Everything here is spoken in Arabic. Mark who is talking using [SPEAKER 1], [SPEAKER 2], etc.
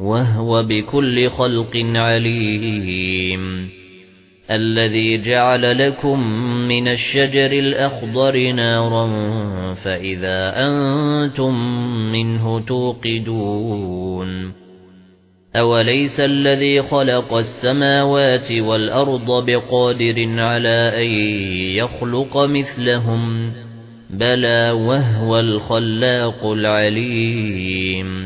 [SPEAKER 1] وَهُوَ بِكُلِّ خَلْقٍ عَلِيمٌ الَّذِي جَعَلَ لَكُم مِّنَ الشَّجَرِ الْأَخْضَرِ نَارًا فَإِذَا أَنتُم مِّنْهُ تُوقِدُونَ أَوَلَيْسَ الَّذِي خَلَقَ السَّمَاوَاتِ وَالْأَرْضَ بِقَادِرٍ عَلَى أَن يَخْلُقَ مِثْلَهُم بَلَى وَهُوَ الْخَلَّاقُ الْعَلِيمُ